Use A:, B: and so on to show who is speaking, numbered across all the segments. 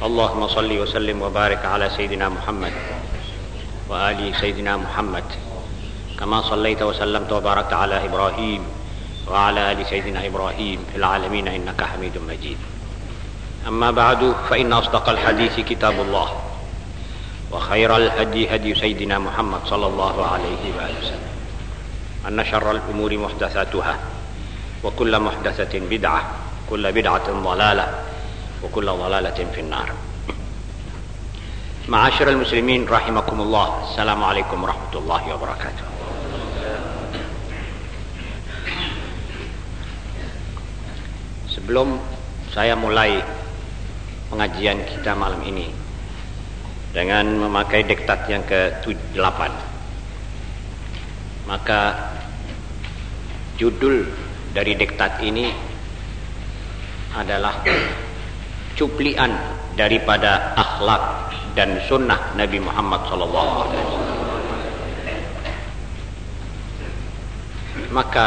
A: اللهم صل وسلم وبارك على سيدنا محمد وآل سيدنا محمد. كما صليت وسلمت وباركت على إبراهيم وعلى آل سيدنا إبراهيم في العالمين إنك حميد مجيد. أما بعد فإن أصدق الحديث كتاب الله وخير الهدي هدي سيدنا محمد صلى الله عليه وآله وسلم. أن شر الأمور محدثاتها وكل محدثة بدعة كل بدعة ضلالة وكل ضلالة في النار معاشر المسلمين رحمكم الله السلام عليكم ورحمة الله وبركاته Sebelum saya mulai pengajian kita malam ini dengan memakai diktat yang ke-8 maka judul dari diktat ini adalah cuplian daripada akhlak dan sunnah Nabi Muhammad wasallam. Maka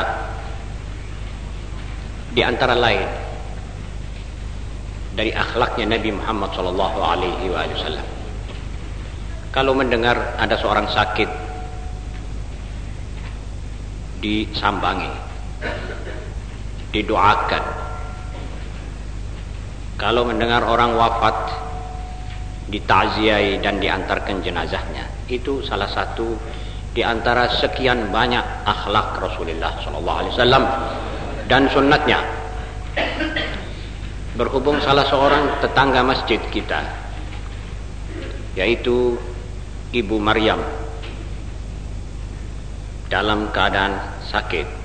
A: di antara lain dari akhlaknya Nabi Muhammad wasallam. Kalau mendengar ada seorang sakit disambangi, didoakan, kalau mendengar orang wafat ditaziai dan diantarkan jenazahnya. Itu salah satu di antara sekian banyak akhlak Rasulullah sallallahu alaihi wasallam dan sunnatnya. Berhubung salah seorang tetangga masjid kita yaitu Ibu Maryam dalam keadaan sakit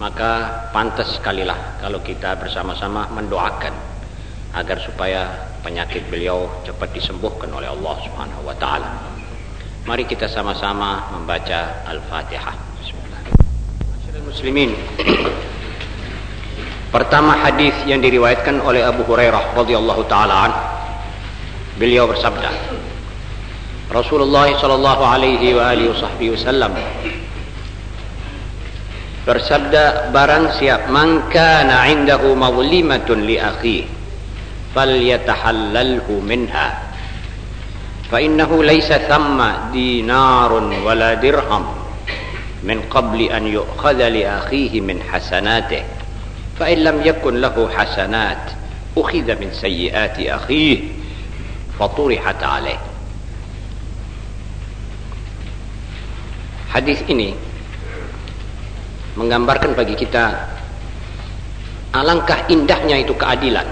A: maka pantas sekali lah kalau kita bersama-sama mendoakan agar supaya penyakit beliau cepat disembuhkan oleh Allah Subhanahu wa taala. Mari kita sama-sama membaca Al-Fatihah. Muslimin. Pertama hadis yang diriwayatkan oleh Abu Hurairah radhiyallahu taala. Beliau bersabda, Rasulullah sallallahu alaihi wa alihi wasallam bersabda barang siap man kana indahu mazlimatun li akhi falyatahallalhu minha. Fa innahu laysa thamma dinarun wala dirham min qabli an yu'khadha li akhihi min hasanatihi fa in lam yakun lahu hasanat ukhidha min sayyiati akhihi faturihat alayh. Hadis ini menggambarkan bagi kita alangkah indahnya itu keadilan.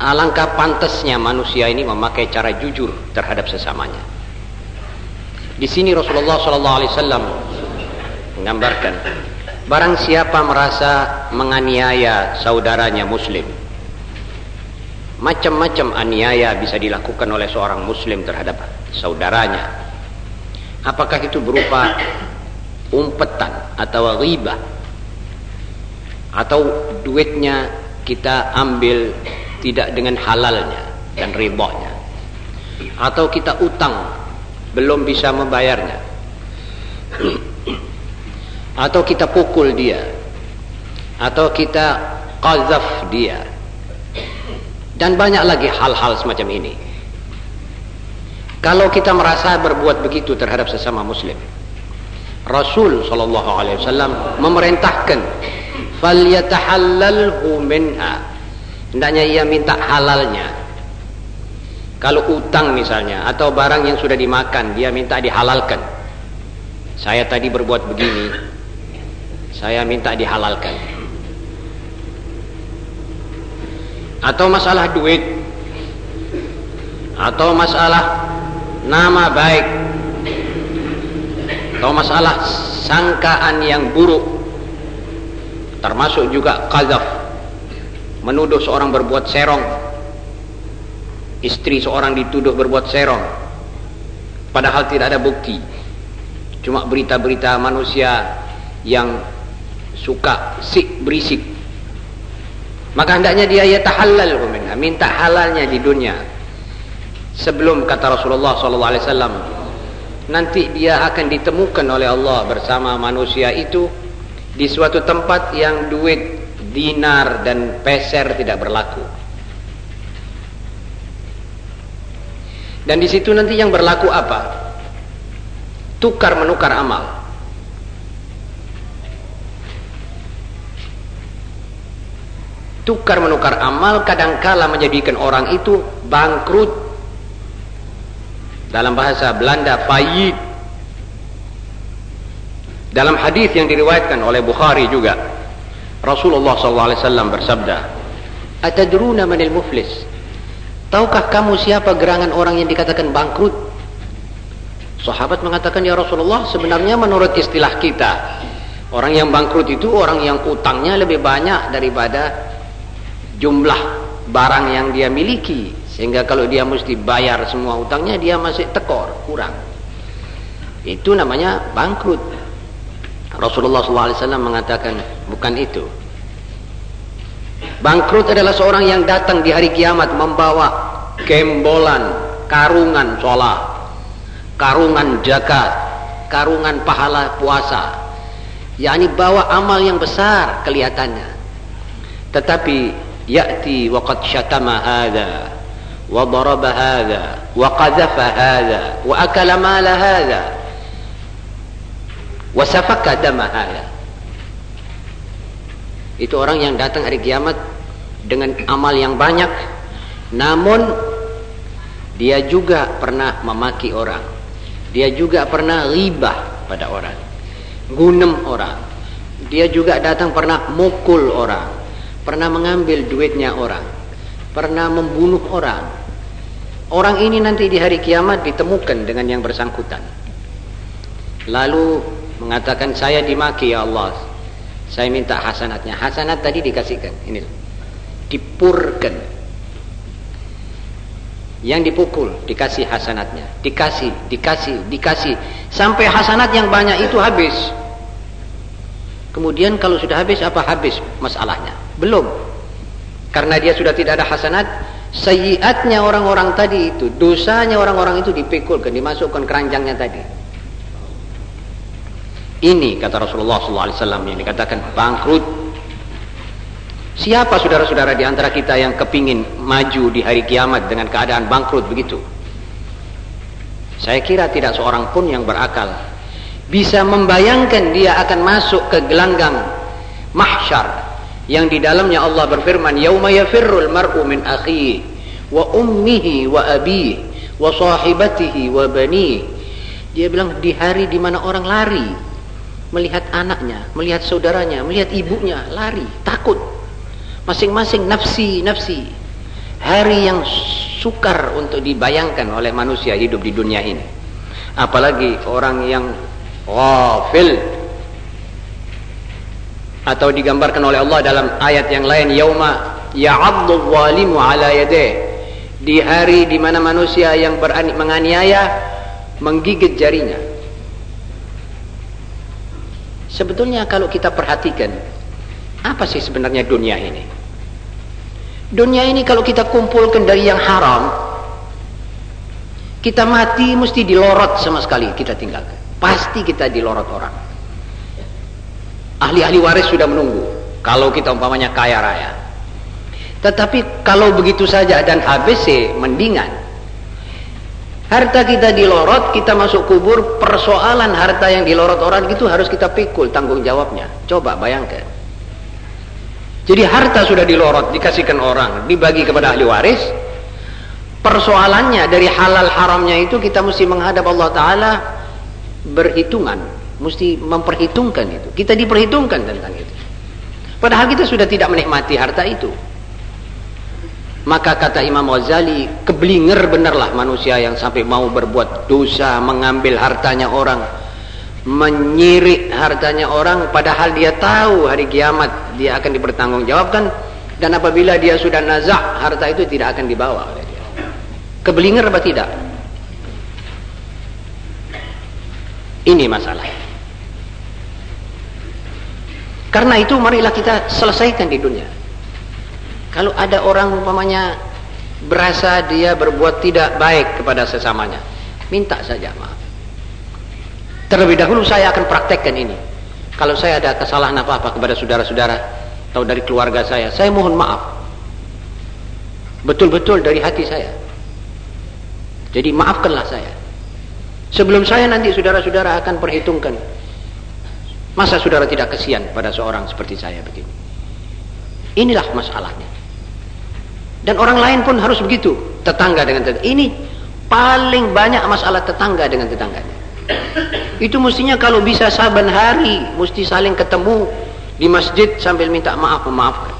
A: Alangkah pantasnya manusia ini memakai cara jujur terhadap sesamanya. Di sini Rasulullah sallallahu alaihi wasallam menggambarkan barang siapa merasa menganiaya saudaranya muslim macam-macam aniaya bisa dilakukan oleh seorang muslim terhadap saudaranya. Apakah itu berupa umpetan atau riba atau duitnya kita ambil tidak dengan halalnya dan ribonya atau kita utang belum bisa membayarnya atau kita pukul dia atau kita qazaf dia dan banyak lagi hal-hal semacam ini. Kalau kita merasa berbuat begitu terhadap sesama muslim Rasul sallallahu alaihi wasallam memerintahkan falyatahallalhu minha. Hendaknya ia minta halalnya. Kalau utang misalnya atau barang yang sudah dimakan dia minta dihalalkan. Saya tadi berbuat begini saya minta dihalalkan. Atau masalah duit atau masalah nama baik atau masalah sangkaan yang buruk. Termasuk juga qazaf menuduh seorang berbuat serong.
B: Istri seorang dituduh berbuat serong. Padahal tidak ada bukti. Cuma berita-berita manusia yang suka sik berisik. Maka hendaknya dia ya tahallal minta halalnya di dunia. Sebelum kata Rasulullah sallallahu alaihi wasallam nanti dia akan ditemukan oleh Allah bersama manusia itu di suatu tempat yang duit dinar dan peser tidak berlaku. Dan di situ nanti yang berlaku apa? Tukar menukar amal. Tukar menukar amal kadangkala menjadikan orang itu bangkrut dalam bahasa Belanda fayid dalam hadis yang diriwayatkan oleh Bukhari juga Rasulullah SAW bersabda atadruna manil muflis? Tahukah kamu siapa gerangan orang yang dikatakan bangkrut? Sahabat mengatakan ya Rasulullah sebenarnya menurut istilah kita orang yang bangkrut itu orang yang utangnya lebih banyak daripada jumlah barang yang dia miliki sehingga kalau dia mesti bayar semua hutangnya dia masih tekor, kurang. Itu namanya bangkrut. Rasulullah SAW mengatakan bukan itu. Bangkrut adalah seorang yang datang di hari kiamat membawa gembolan, karungan sholat, karungan jakat, karungan pahala puasa. yakni bawa amal yang besar kelihatannya. Tetapi yakti wakat syatama hadza وضرب هذا وقذف هذا وأكل مال هذا وسفك دم هذا itu orang yang datang hari kiamat dengan amal yang banyak namun dia juga pernah memaki orang dia juga pernah ribah pada orang gunem orang dia juga datang pernah mukul orang pernah mengambil duitnya orang, pernah membunuh orang. Orang ini nanti di hari kiamat ditemukan dengan yang bersangkutan. Lalu mengatakan saya dimaki ya Allah. Saya minta hasanatnya. Hasanat tadi dikasihkan. Ini dipurkan. Yang dipukul dikasih hasanatnya. Dikasih, dikasih, dikasih sampai hasanat yang banyak itu habis. Kemudian kalau sudah habis apa habis masalahnya? Belum. Karena dia sudah tidak ada hasanat, sayiatnya orang-orang tadi itu, dosanya orang-orang itu dipikulkan, dimasukkan keranjangnya tadi. Ini kata Rasulullah SAW yang dikatakan bangkrut. Siapa saudara-saudara di antara kita yang kepingin maju di hari kiamat dengan keadaan bangkrut begitu? Saya kira tidak seorang pun yang berakal bisa membayangkan dia akan masuk ke gelanggang mahsyar yang di dalamnya Allah berfirman yauma yafirrul mar'u min akhihi wa ummihi wa abihi wa sahibatihi wa bani. Dia bilang di hari di mana orang lari melihat anaknya melihat saudaranya melihat ibunya lari takut. Masing-masing nafsi nafsi. Hari yang sukar untuk dibayangkan oleh manusia hidup di dunia ini. Apalagi orang yang ghafil atau digambarkan oleh Allah dalam ayat yang lain yauma ya'addu zalimu ala yadayh di hari di mana manusia yang berani menganiaya menggigit jarinya. Sebetulnya kalau kita perhatikan apa sih sebenarnya dunia ini? Dunia ini kalau kita kumpulkan dari yang haram kita mati mesti dilorot sama sekali kita tinggalkan. Pasti kita dilorot orang ahli-ahli waris sudah menunggu. Kalau kita umpamanya kaya raya. Tetapi kalau begitu saja dan sih mendingan. Harta kita dilorot kita masuk kubur persoalan harta yang dilorot orang itu harus kita pikul tanggung jawabnya. Coba bayangkan. Jadi harta sudah dilorot dikasihkan orang dibagi kepada ahli waris. Persoalannya dari halal haramnya itu kita mesti menghadap Allah Ta'ala berhitungan, mesti memperhitungkan itu. Kita diperhitungkan tentang itu. Padahal kita sudah tidak menikmati harta itu. Maka kata Imam Ghazali, keblinger benarlah manusia yang sampai mau berbuat dosa, mengambil hartanya orang, menyirik hartanya orang, padahal dia tahu hari kiamat dia akan dipertanggungjawabkan, dan apabila dia sudah nazak, harta itu tidak akan dibawa oleh dia. Kebelinger apa tidak? Ini masalah. Karena itu marilah kita selesaikan di dunia. Kalau ada orang umpamanya berasa dia berbuat tidak baik kepada sesamanya, minta saja maaf. Terlebih dahulu saya akan praktekkan ini. Kalau saya ada kesalahan apa-apa kepada saudara-saudara atau dari keluarga saya, saya mohon maaf. Betul-betul dari hati saya. Jadi maafkanlah saya. Sebelum saya nanti saudara-saudara akan perhitungkan. Masa saudara tidak kesian pada seorang seperti saya begini. Inilah masalahnya. Dan orang lain pun harus begitu. Tetangga dengan tetangga. Ini paling banyak masalah tetangga dengan tetangganya. Itu mestinya kalau bisa saban hari. Mesti saling ketemu di masjid sambil minta maaf memaafkan.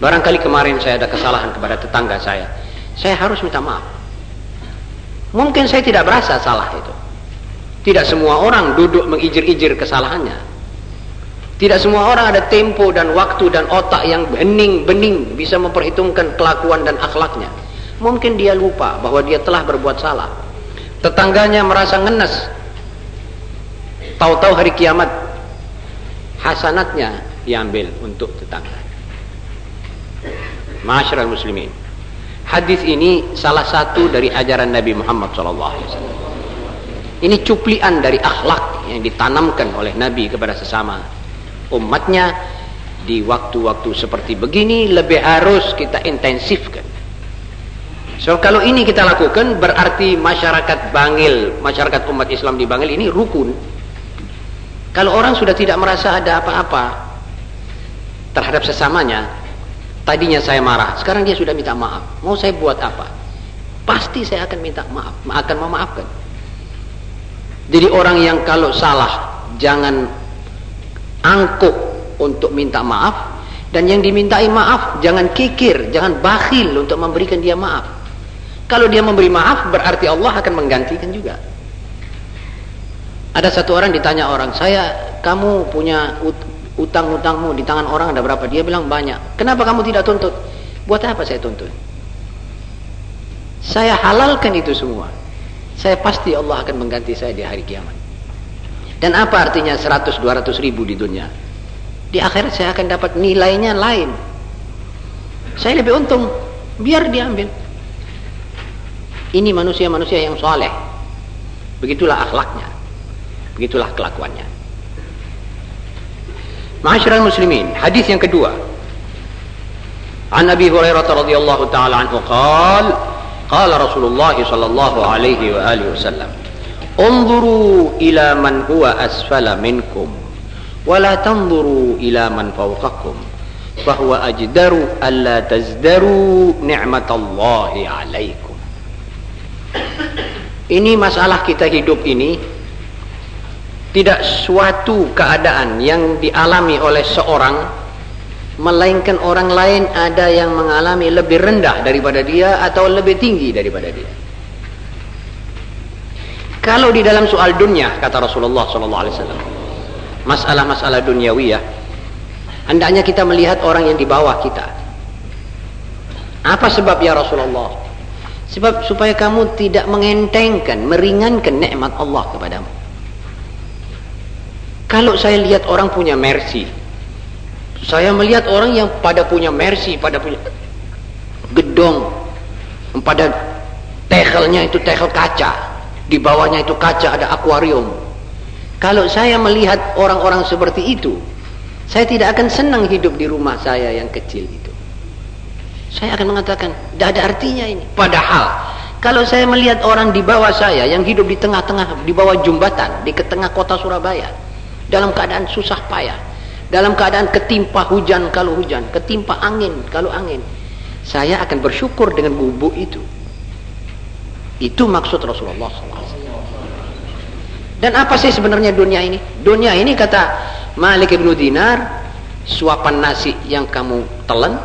B: Barangkali kemarin saya ada kesalahan kepada tetangga saya. Saya harus minta maaf. Mungkin saya tidak berasa salah itu. Tidak semua orang duduk mengijir-ijir kesalahannya. Tidak semua orang ada tempo dan waktu dan otak yang bening-bening bisa memperhitungkan kelakuan dan akhlaknya. Mungkin dia lupa bahwa dia telah berbuat salah. Tetangganya merasa ngenes. Tahu-tahu hari kiamat hasanatnya diambil untuk tetangga. Masyarakat muslimin. Hadis ini salah satu dari ajaran Nabi Muhammad SAW. Ini cuplian dari akhlak yang ditanamkan oleh Nabi kepada sesama umatnya di waktu-waktu seperti begini lebih harus kita intensifkan. So kalau ini kita lakukan berarti masyarakat Bangil, masyarakat umat Islam di Bangil ini rukun. Kalau orang sudah tidak merasa ada apa-apa terhadap sesamanya, Tadinya saya marah, sekarang dia sudah minta maaf. Mau saya buat apa? Pasti saya akan minta maaf, akan memaafkan. Jadi orang yang kalau salah jangan angkuh untuk minta maaf dan yang dimintai maaf jangan kikir, jangan bakhil untuk memberikan dia maaf. Kalau dia memberi maaf berarti Allah akan menggantikan juga. Ada satu orang ditanya orang, saya kamu punya utang-utangmu di tangan orang ada berapa? Dia bilang banyak. Kenapa kamu tidak tuntut? Buat apa saya tuntut? Saya halalkan itu semua. Saya pasti Allah akan mengganti saya di hari kiamat. Dan apa artinya 100-200 ribu di dunia? Di akhirat saya akan dapat nilainya lain. Saya lebih untung. Biar diambil. Ini manusia-manusia yang soleh. Begitulah akhlaknya. Begitulah kelakuannya. Ma'asyiral muslimin, hadis yang kedua. An Abi Hurairah radhiyallahu taala anhu qaal qala Rasulullah sallallahu alaihi wa alihi wasallam Unzuru ila man huwa asfala minkum wa la tanzuru ila man fawqakum fahuwa ajdaru alla tazdaru ni'matallahi alaikum Ini masalah kita hidup ini tidak suatu keadaan yang dialami oleh seorang melainkan orang lain ada yang mengalami lebih rendah daripada dia atau lebih tinggi daripada dia kalau di dalam soal dunia kata Rasulullah SAW masalah-masalah duniawiyah hendaknya kita melihat orang yang di bawah kita. Apa sebab ya Rasulullah? Sebab supaya kamu tidak mengentengkan meringankan nikmat Allah kepadamu. Kalau saya lihat orang punya mercy, saya melihat orang yang pada punya mercy, pada punya gedong, pada tehelnya itu tehel kaca, di bawahnya itu kaca ada akuarium. Kalau saya melihat orang-orang seperti itu, saya tidak akan senang hidup di rumah saya yang kecil itu. Saya akan mengatakan, tidak ada artinya ini. Padahal, kalau saya melihat orang di bawah saya yang hidup di tengah-tengah, di bawah jembatan, di tengah kota Surabaya, dalam keadaan susah payah dalam keadaan ketimpa hujan kalau hujan ketimpa angin kalau angin saya akan bersyukur dengan bubuk itu itu maksud Rasulullah SAW dan apa sih sebenarnya dunia ini? Dunia ini kata Malik ibn Dinar suapan nasi yang kamu telan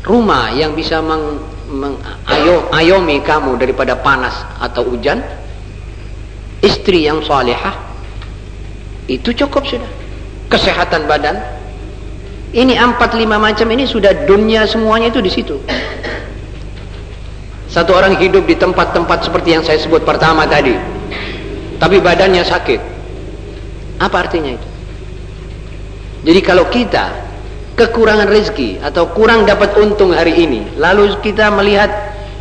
B: rumah yang bisa meng, meng ayo, ayomi kamu daripada panas atau hujan istri yang salihah itu cukup sudah. Kesehatan badan. Ini empat lima macam ini sudah dunia semuanya itu di situ Satu orang hidup di tempat-tempat seperti yang saya sebut pertama tadi. Tapi badannya sakit. Apa artinya itu? Jadi kalau kita kekurangan rezeki atau kurang dapat untung hari ini, lalu kita melihat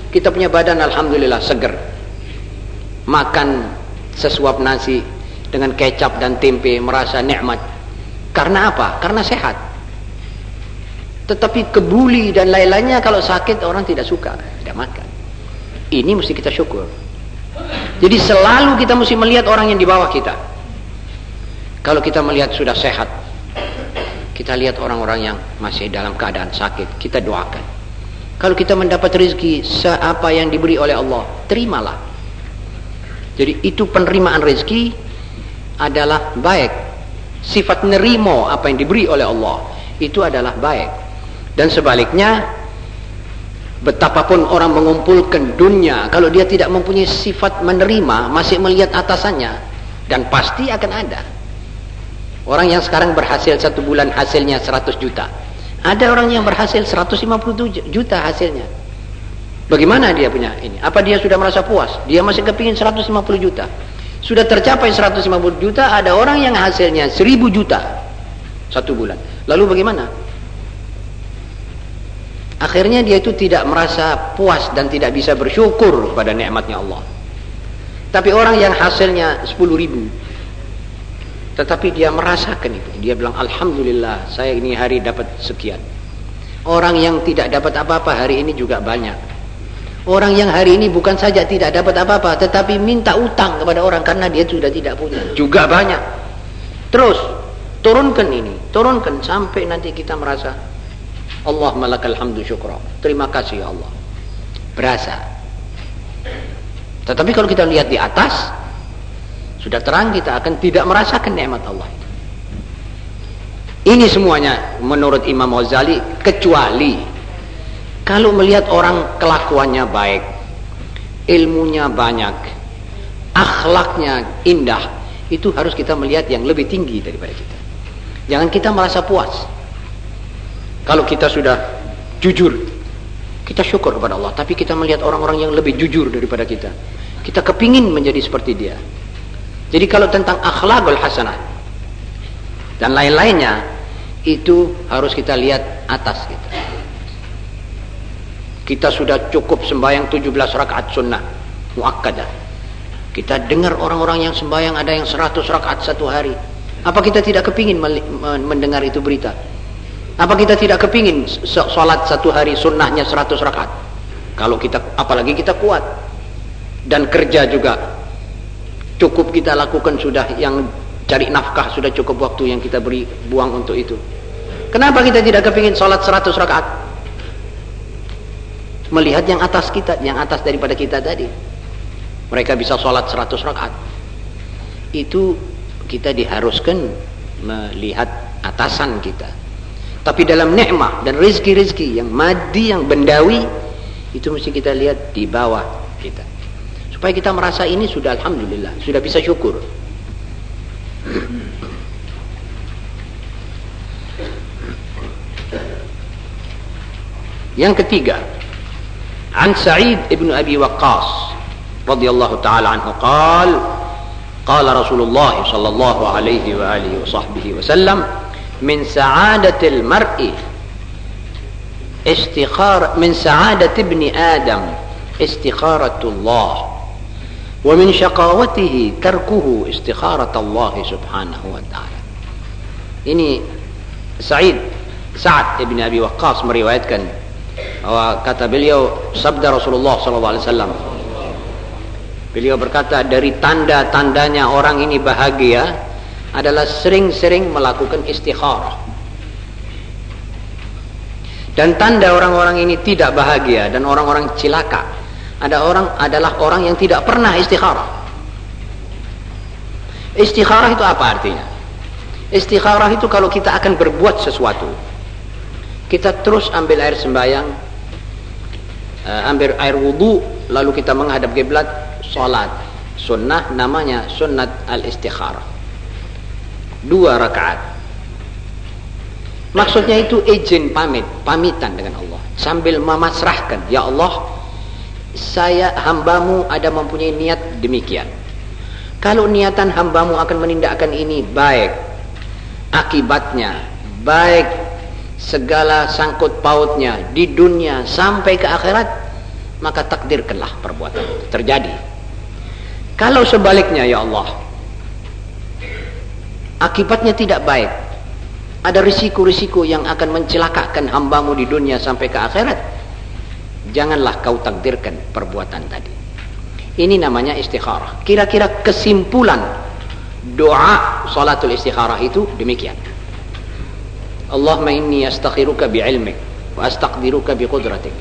B: kita punya badan alhamdulillah seger. Makan sesuap nasi dengan kecap dan tempe merasa nikmat. Karena apa? Karena sehat. Tetapi kebuli dan lain-lainnya kalau sakit orang tidak suka, tidak makan. Ini mesti kita syukur. Jadi selalu kita mesti melihat orang yang di bawah kita. Kalau kita melihat sudah sehat, kita lihat orang-orang yang masih dalam keadaan sakit, kita doakan. Kalau kita mendapat rezeki seapa yang diberi oleh Allah, terimalah. Jadi itu penerimaan rezeki adalah baik. Sifat nerimo apa yang diberi oleh Allah itu adalah baik. Dan sebaliknya betapapun orang mengumpulkan dunia kalau dia tidak mempunyai sifat menerima masih melihat atasannya dan pasti akan ada Orang yang sekarang berhasil satu bulan hasilnya 100 juta. Ada orang yang berhasil 150 juta hasilnya. Bagaimana dia punya ini? Apa dia sudah merasa puas? Dia masih kepingin 150 juta. Sudah tercapai 150 juta, ada orang yang hasilnya 1000 juta satu bulan. Lalu bagaimana? Akhirnya dia itu tidak merasa puas dan tidak bisa bersyukur pada nikmatnya Allah. Tapi orang yang hasilnya 10 ribu, tetapi dia merasakan itu. Dia bilang, Alhamdulillah, saya ini hari dapat sekian. Orang yang tidak dapat apa-apa hari ini juga banyak. Orang yang hari ini bukan saja tidak dapat apa-apa, tetapi minta utang kepada orang karena dia sudah tidak punya. Juga banyak. Terus, turunkan ini. Turunkan sampai nanti kita merasa, Allah malakal hamdu syukra. Terima kasih ya Allah. Berasa. Tetapi kalau kita lihat di atas, sudah terang kita akan tidak merasakan nikmat Allah. Ini semuanya menurut Imam Ghazali kecuali kalau melihat orang kelakuannya baik, ilmunya banyak, akhlaknya indah, itu harus kita melihat yang lebih tinggi daripada kita. Jangan kita merasa puas. Kalau kita sudah jujur, kita syukur kepada Allah. Tapi kita melihat orang-orang yang lebih jujur daripada kita. Kita kepingin menjadi seperti dia. Jadi kalau tentang akhlakul hasanah dan lain-lainnya itu harus kita lihat atas kita. Kita sudah cukup sembahyang 17 rakaat sunnah muakkadah. Kita dengar orang-orang yang sembahyang ada yang 100 rakaat satu hari. Apa kita tidak kepingin mendengar itu berita? Apa kita tidak kepingin sholat satu hari sunnahnya 100 rakaat? Kalau kita, apalagi kita kuat. Dan kerja juga cukup kita lakukan sudah yang cari nafkah sudah cukup waktu yang kita beri buang untuk itu. Kenapa kita tidak kepingin sholat 100 rakaat? Melihat yang atas kita yang atas daripada kita tadi. Mereka bisa sholat 100 rakaat. Itu kita diharuskan melihat atasan kita tapi dalam nikmat dan rezeki-rezeki yang madi, yang bendawi, itu mesti kita lihat di bawah kita. Supaya kita merasa ini sudah alhamdulillah, sudah bisa syukur. Yang ketiga, An Sa'id ibn Abi Waqqas radhiyallahu taala anhu qala qala Rasulullah sallallahu alaihi wa alihi wa sahbihi wasallam min sa'adatil mar'i. Istikhar min sa'adat ibni adam istikharatullah. Wa min syaqawatihi tarkuhu istikharatullah subhanahu wa ta'ala. Ini Sa'id Sa'ad ibn Abi Waqqas meriwayatkan bahwa kata beliau sabda Rasulullah SAW Beliau berkata dari tanda-tandanya orang ini bahagia adalah sering-sering melakukan istikharah dan tanda orang-orang ini tidak bahagia dan orang-orang cilaka ada orang adalah orang yang tidak pernah istikharah. Istikharah itu apa artinya? Istikharah itu kalau kita akan berbuat sesuatu, kita terus ambil air sembahyang, uh, ambil air wudhu, lalu kita menghadap kiblat, salat. Sunnah namanya sunnat al-istikharah. Dua rakaat. Maksudnya itu izin pamit, pamitan dengan Allah. Sambil memasrahkan, Ya Allah, saya hambamu ada mempunyai niat demikian. Kalau niatan hambamu akan menindakkan ini baik, akibatnya baik segala sangkut pautnya di dunia sampai ke akhirat, maka takdirkanlah perbuatan terjadi. Kalau sebaliknya ya Allah, akibatnya tidak baik, ada risiko-risiko yang akan mencelakakan hambamu di dunia sampai ke akhirat, janganlah kau takdirkan perbuatan tadi. Ini namanya istikharah. Kira-kira kesimpulan doa salatul istikharah itu demikian. Allahumma inni astakhiruka bi'ilmik wa astaqdiruka biqudratik.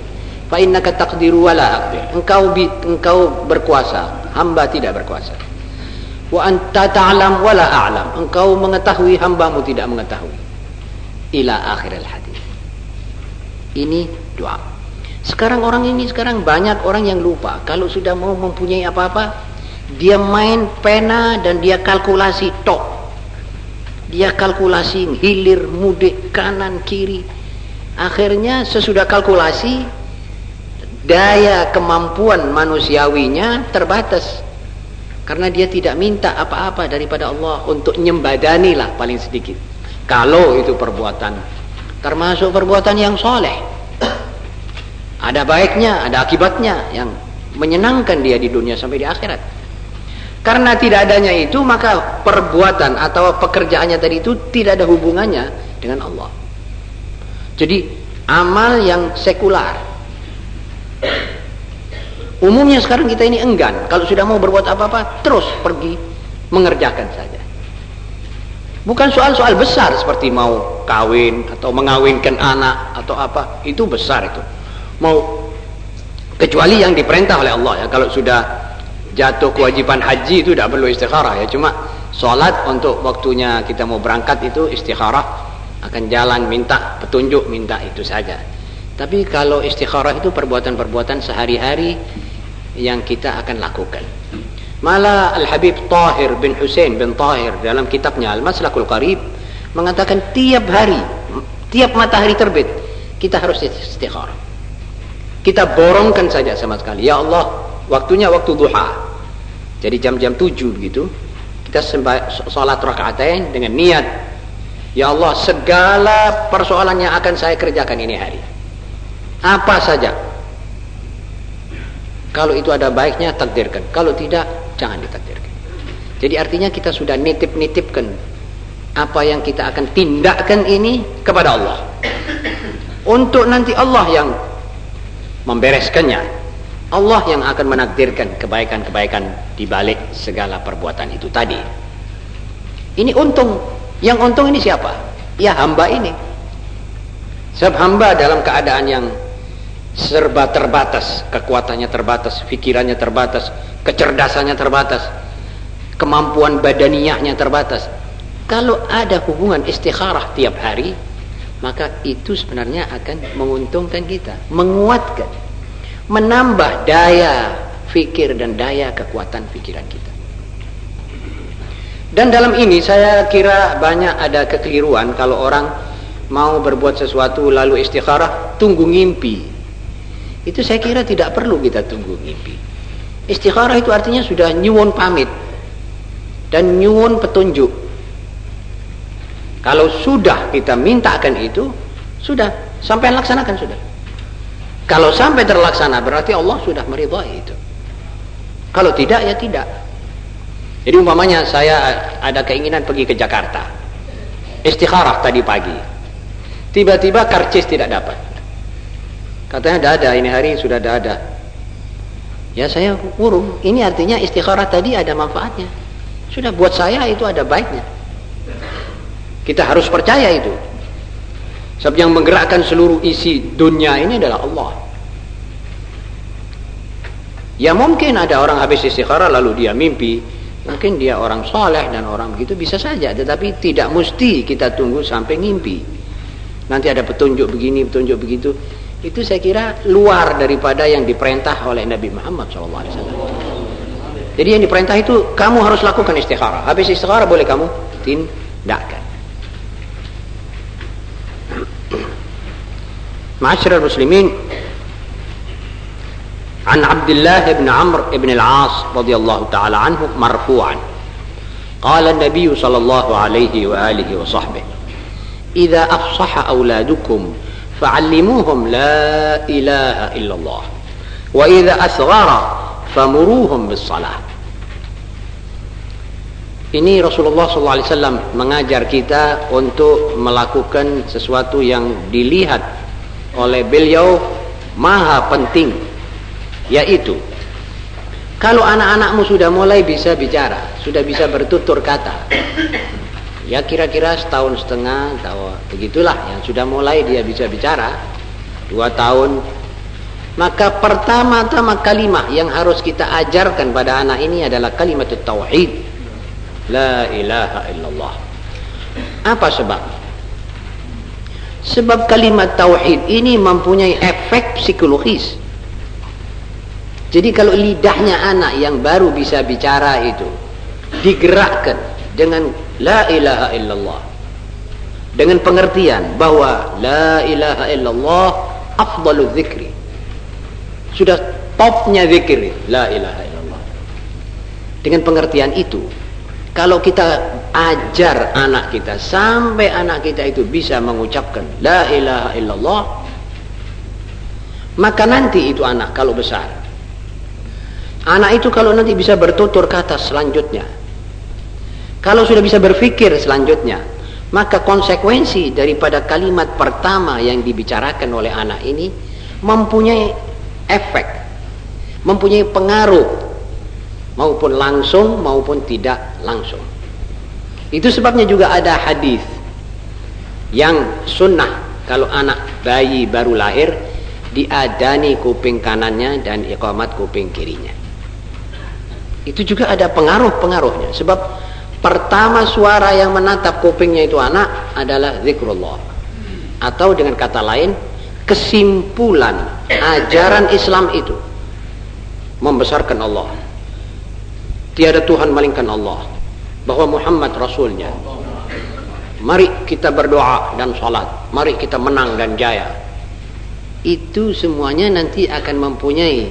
B: Fa innaka taqdiru wa la engkau berkuasa, hamba tidak berkuasa. Wa anta ta'lam wa la a'lam. Engkau mengetahui, hambamu tidak mengetahui. Ila akhiril hadis. Ini doa. Sekarang orang ini sekarang banyak orang yang lupa. Kalau sudah mau mempunyai apa-apa, dia main pena dan dia kalkulasi tok. Dia kalkulasi hilir, mudik, kanan, kiri. Akhirnya sesudah kalkulasi, daya kemampuan manusiawinya terbatas. Karena dia tidak minta apa-apa daripada Allah untuk nyembadani lah paling sedikit. Kalau itu perbuatan, termasuk perbuatan yang soleh ada baiknya, ada akibatnya yang menyenangkan dia di dunia sampai di akhirat. Karena tidak adanya itu, maka perbuatan atau pekerjaannya tadi itu tidak ada hubungannya dengan Allah. Jadi amal yang sekular. Umumnya sekarang kita ini enggan. Kalau sudah mau berbuat apa-apa, terus pergi mengerjakan saja. Bukan soal-soal besar seperti mau kawin atau mengawinkan anak atau apa. Itu besar itu mau kecuali yang diperintah oleh Allah ya kalau sudah jatuh kewajiban haji itu tidak perlu istikharah ya cuma sholat untuk waktunya kita mau berangkat itu istikharah akan jalan minta petunjuk minta itu saja tapi kalau istikharah itu perbuatan-perbuatan sehari-hari yang kita akan lakukan malah Al-Habib Tahir bin Hussein bin Tahir dalam kitabnya Al-Maslakul Qarib mengatakan tiap hari tiap matahari terbit kita harus istikharah kita borongkan saja sama sekali. Ya Allah, waktunya waktu duha. Jadi jam-jam tujuh begitu. Kita sholat rakaatain dengan niat. Ya Allah, segala persoalan yang akan saya kerjakan ini hari. Apa saja. Kalau itu ada baiknya, takdirkan. Kalau tidak, jangan ditakdirkan. Jadi artinya kita sudah nitip-nitipkan apa yang kita akan tindakkan ini kepada Allah. Untuk nanti Allah yang membereskannya. Allah yang akan menakdirkan kebaikan-kebaikan di balik segala perbuatan itu tadi. Ini untung. Yang untung ini siapa? Ya hamba ini. Sebab hamba dalam keadaan yang serba terbatas, kekuatannya terbatas, pikirannya terbatas, kecerdasannya terbatas, kemampuan badaniyahnya terbatas. Kalau ada hubungan istikharah tiap hari, maka itu sebenarnya akan menguntungkan kita, menguatkan, menambah daya fikir dan daya kekuatan pikiran kita. Dan dalam ini saya kira banyak ada kekeliruan kalau orang mau berbuat sesuatu lalu istikharah tunggu ngimpi. Itu saya kira tidak perlu kita tunggu ngimpi. Istikharah itu artinya sudah nyuwun pamit dan nyuwun petunjuk kalau sudah kita mintakan itu, sudah sampai laksanakan sudah. Kalau sampai terlaksana berarti Allah sudah meridhai itu. Kalau tidak ya tidak. Jadi umpamanya saya ada keinginan pergi ke Jakarta. Istikharah tadi pagi. Tiba-tiba karcis tidak dapat. Katanya tidak ada ini hari sudah tidak ada. Ya saya urung. Ini artinya istikharah tadi ada manfaatnya. Sudah buat saya itu ada baiknya. Kita harus percaya itu. Sebab yang menggerakkan seluruh isi dunia ini adalah Allah. Ya mungkin ada orang habis istikharah lalu dia mimpi. Mungkin dia orang soleh dan orang begitu bisa saja. Tetapi tidak mesti kita tunggu sampai ngimpi. Nanti ada petunjuk begini, petunjuk begitu itu saya kira luar daripada yang diperintah oleh Nabi Muhammad SAW. Jadi yang diperintah itu kamu harus lakukan istikharah. Habis istikharah boleh kamu tindakan. Ma'asyiral muslimin An Abdullah bin Amr bin Al-As radhiyallahu taala anhu marfu'an. Qala an-nabiy sallallahu alaihi wa alihi wa sahbihi: "Idza afsaha فعلموهم لا إله إلا الله وإذا أصغر فمروهم بالصلاة Ini Rasulullah SAW mengajar kita untuk melakukan sesuatu yang dilihat oleh beliau maha penting yaitu kalau anak-anakmu sudah mulai bisa bicara sudah bisa bertutur kata ya kira-kira setahun setengah atau begitulah yang sudah mulai dia bisa bicara. Dua tahun. Maka pertama-tama kalimat yang harus kita ajarkan pada anak ini adalah kalimat tauhid. La ilaha illallah. Apa sebab? Sebab kalimat tauhid ini mempunyai efek psikologis. Jadi kalau lidahnya anak yang baru bisa bicara itu digerakkan dengan la ilaha illallah. Dengan pengertian bahwa la ilaha illallah afdalu zikri. Sudah topnya zikir la ilaha illallah. Dengan pengertian itu kalau kita ajar anak kita sampai anak kita itu bisa mengucapkan la ilaha illallah maka nanti itu anak kalau besar. Anak itu kalau nanti bisa bertutur kata selanjutnya, kalau sudah bisa berpikir selanjutnya, maka konsekuensi daripada kalimat pertama yang dibicarakan oleh anak ini mempunyai efek, mempunyai pengaruh, maupun langsung maupun tidak langsung. Itu sebabnya juga ada hadis yang sunnah kalau anak bayi baru lahir diadani kuping kanannya dan iqamat kuping kirinya itu juga ada pengaruh-pengaruhnya sebab pertama suara yang menatap kupingnya itu anak adalah zikrullah. Atau dengan kata lain kesimpulan ajaran Islam itu membesarkan Allah. Tiada Tuhan malingkan Allah. Bahwa Muhammad Rasulnya. Mari kita berdoa dan salat. Mari kita menang dan jaya. Itu semuanya nanti akan mempunyai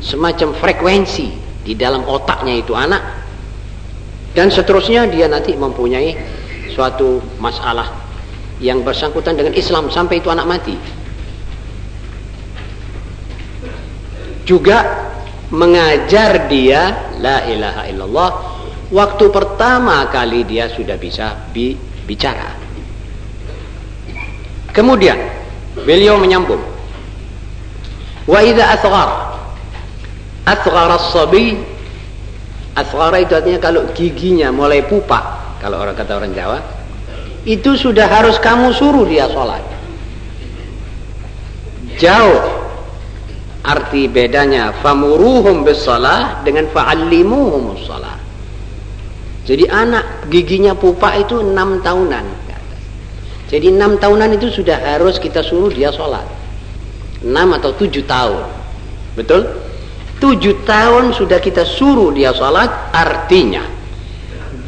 B: semacam frekuensi di dalam otaknya itu anak dan seterusnya dia nanti mempunyai suatu masalah yang bersangkutan dengan Islam sampai itu anak mati. Juga mengajar dia la ilaha illallah waktu pertama kali dia sudah bisa bi bicara. Kemudian beliau menyambung wa idza asghara Asghara sabi Asghara itu artinya kalau giginya mulai pupak Kalau orang kata orang Jawa Itu sudah harus kamu suruh dia sholat. Jauh. Arti bedanya Famuruhum bisalah Dengan fa'allimuhum salah Jadi anak giginya pupak itu enam tahunan Jadi enam tahunan itu sudah harus kita suruh dia sholat. Enam atau tujuh tahun. Betul? Tujuh tahun sudah kita suruh dia sholat artinya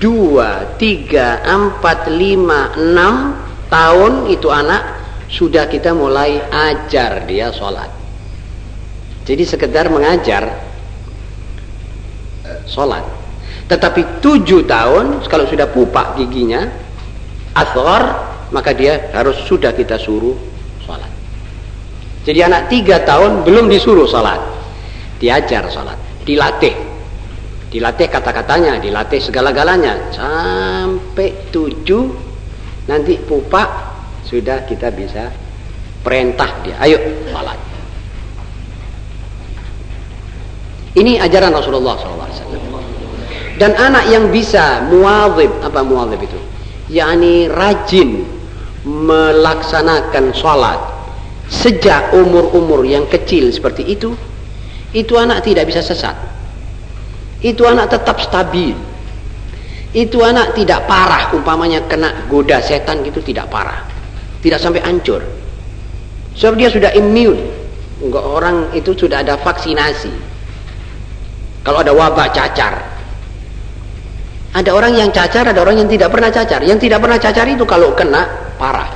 B: dua, tiga, empat, lima, enam tahun itu anak sudah kita mulai ajar dia sholat jadi sekedar mengajar sholat tetapi tujuh tahun kalau sudah pupak giginya asghar maka dia harus sudah kita suruh sholat jadi anak tiga tahun belum disuruh sholat diajar salat dilatih. Dilatih kata-katanya dilatih segala-galanya. Sampai tujuh nanti pupa sudah kita bisa perintah dia. Ayo salat ini ajaran Rasulullah SAW dan anak yang bisa muadzib apa muadzib itu? Yakni rajin melaksanakan salat sejak umur-umur yang kecil seperti itu itu anak tidak bisa sesat. Itu anak tetap stabil. Itu anak tidak parah umpamanya kena goda setan gitu tidak parah. Tidak sampai hancur. Sebab dia sudah immune. Enggak orang itu sudah ada vaksinasi. Kalau ada wabah cacar. Ada orang yang cacar ada orang yang tidak pernah cacar. Yang tidak pernah cacar itu kalau kena parah.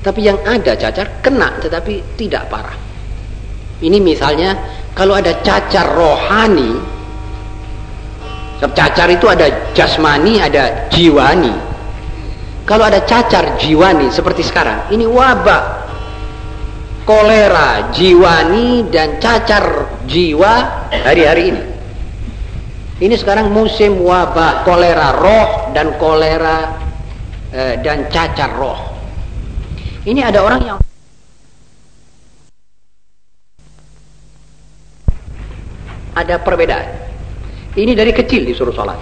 B: Tapi yang ada cacar kena tetapi tidak parah. Ini misalnya kalau ada cacar rohani cacar itu ada jasmani ada jiwani. Kalau ada cacar jiwani seperti sekarang ini wabah kolera jiwani dan cacar jiwa hari-hari ini. Ini sekarang musim wabah kolera roh dan kolera eh, dan cacar roh. Ini ada orang yang ada perbedaan. Ini dari kecil disuruh sholat.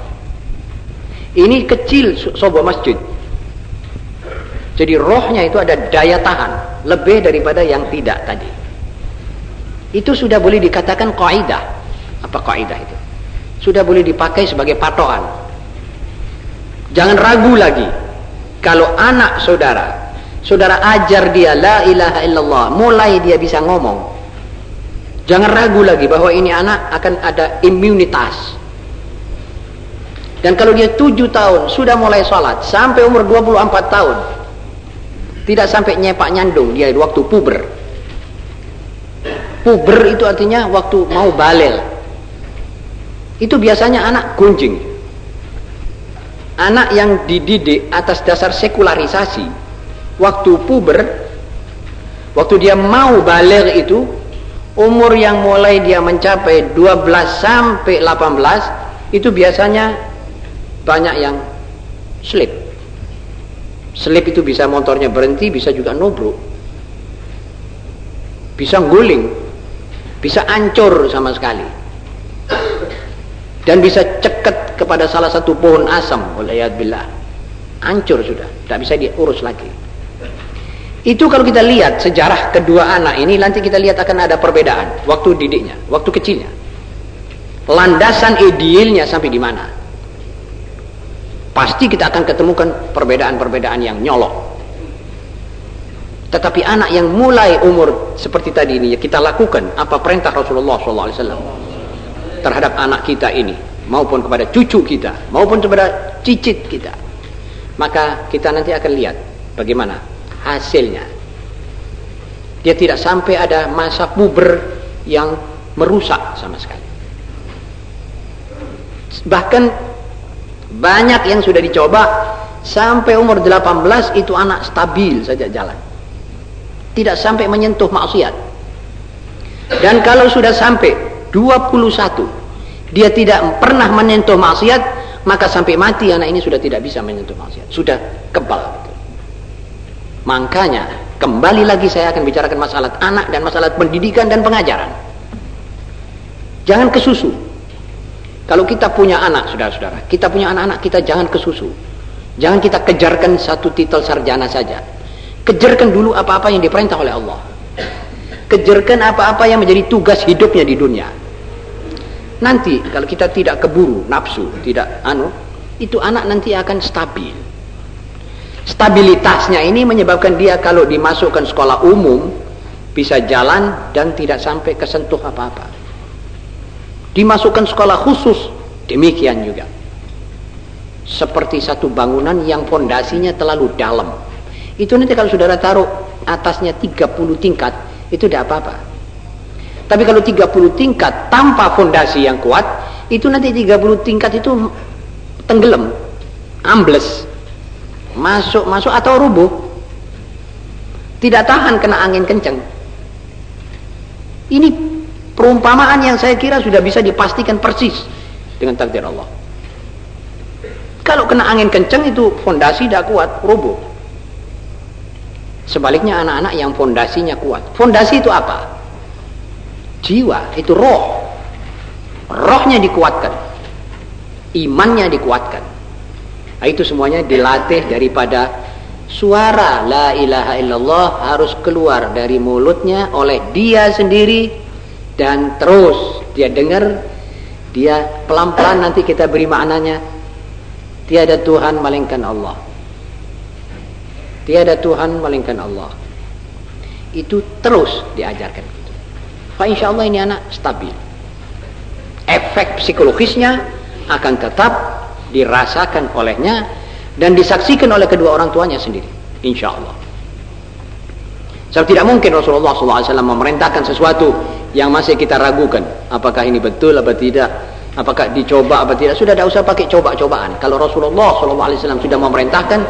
B: Ini kecil sebuah masjid. Jadi rohnya itu ada daya tahan lebih daripada yang tidak tadi. Itu sudah boleh dikatakan kaidah. Apa kaidah itu? Sudah boleh dipakai sebagai patokan. Jangan ragu lagi. Kalau anak saudara, saudara ajar dia la ilaha illallah, mulai dia bisa ngomong, Jangan ragu lagi bahwa ini anak akan ada imunitas. Dan kalau dia tujuh tahun sudah mulai sholat sampai umur 24 tahun tidak sampai nyepak nyandung dia waktu puber. Puber itu artinya waktu mau balel. Itu biasanya anak gunjing. Anak yang dididik atas dasar sekularisasi waktu puber waktu dia mau balel itu umur yang mulai dia mencapai 12 sampai 18 itu biasanya banyak yang slip. Slip itu bisa motornya berhenti bisa juga nubruk. Bisa guling bisa ancur sama sekali. Dan bisa ceket kepada salah satu pohon asam oleh billah. Ancur sudah tidak bisa diurus lagi itu kalau kita lihat sejarah kedua anak ini nanti kita lihat akan ada perbedaan waktu didiknya, waktu kecilnya. Landasan idealnya sampai di mana? Pasti kita akan ketemukan perbedaan-perbedaan yang nyolok. Tetapi anak yang mulai umur seperti tadi ini ya kita lakukan apa perintah Rasulullah SAW terhadap anak kita ini maupun kepada cucu kita maupun kepada cicit kita maka kita nanti akan lihat bagaimana hasilnya. Dia tidak sampai ada masa puber yang merusak sama sekali. Bahkan banyak yang sudah dicoba sampai umur 18 itu anak stabil saja jalan. Tidak sampai menyentuh maksiat. Dan kalau sudah sampai 21 dia tidak pernah menyentuh maksiat maka sampai mati anak ini sudah tidak bisa menyentuh maksiat sudah kebal Makanya kembali lagi saya akan bicarakan masalah anak dan masalah pendidikan dan pengajaran. Jangan kesusu. Kalau kita punya anak, saudara-saudara, kita punya anak-anak, kita jangan kesusu. Jangan kita kejarkan satu titel sarjana saja. Kejarkan dulu apa-apa yang diperintah oleh Allah. Kejarkan apa-apa yang menjadi tugas hidupnya di dunia. Nanti kalau kita tidak keburu nafsu, tidak anu, itu anak nanti akan stabil stabilitasnya ini menyebabkan dia kalau dimasukkan sekolah umum bisa jalan dan tidak sampai kesentuh apa-apa. Dimasukkan sekolah khusus demikian juga. Seperti satu bangunan yang fondasinya terlalu dalam. Itu nanti kalau saudara taruh atasnya 30 tingkat itu tidak apa-apa. Tapi kalau 30 tingkat tanpa fondasi yang kuat itu nanti 30 tingkat itu tenggelam ambles masuk masuk atau rubuh? Tidak tahan kena angin kencang ini perumpamaan yang saya kira sudah bisa dipastikan persis dengan takdir Allah. Kalau kena angin kencang itu fondasi tidak kuat rubuh. Sebaliknya anak-anak yang fondasinya kuat. Fondasi itu apa? Jiwa itu roh. Rohnya dikuatkan. Imannya dikuatkan Nah, itu semuanya dilatih daripada suara la ilaha illallah harus keluar dari mulutnya oleh dia sendiri dan terus dia dengar dia pelan-pelan nanti kita beri maknanya tiada Tuhan melainkan Allah. Tiada Tuhan melainkan Allah. Itu terus diajarkan. Fa insya Allah ini anak stabil. Efek psikologisnya akan tetap dirasakan olehnya dan disaksikan oleh kedua orang tuanya sendiri. Insya Allah sebab tidak mungkin Rasulullah SAW memerintahkan sesuatu yang masih kita ragukan. Apakah ini betul apa tidak? Apakah dicoba apa tidak? Sudah tidak usah pakai coba-cobaan. Kalau Rasulullah SAW sudah memerintahkan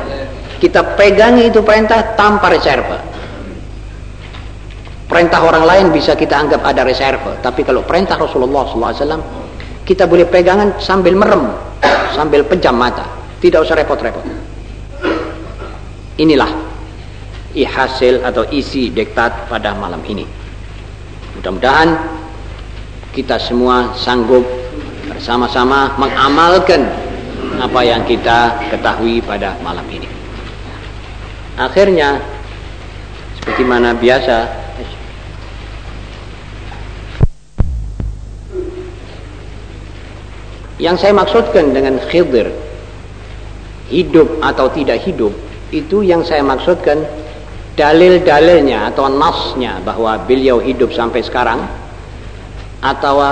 B: kita pegangi itu perintah tanpa reserve. Perintah orang lain bisa kita anggap ada reserve tapi kalau perintah Rasulullah SAW kita boleh pegangan sambil merem sambil pejam mata. Tidak usah repot-repot. Inilah hasil atau isi diktat pada malam ini. Mudah-mudahan kita semua sanggup bersama-sama mengamalkan apa yang kita ketahui pada malam ini. Akhirnya seperti mana biasa yang saya maksudkan dengan khidir hidup atau tidak hidup itu yang saya maksudkan dalil-dalilnya atau nasnya bahwa beliau hidup sampai sekarang atau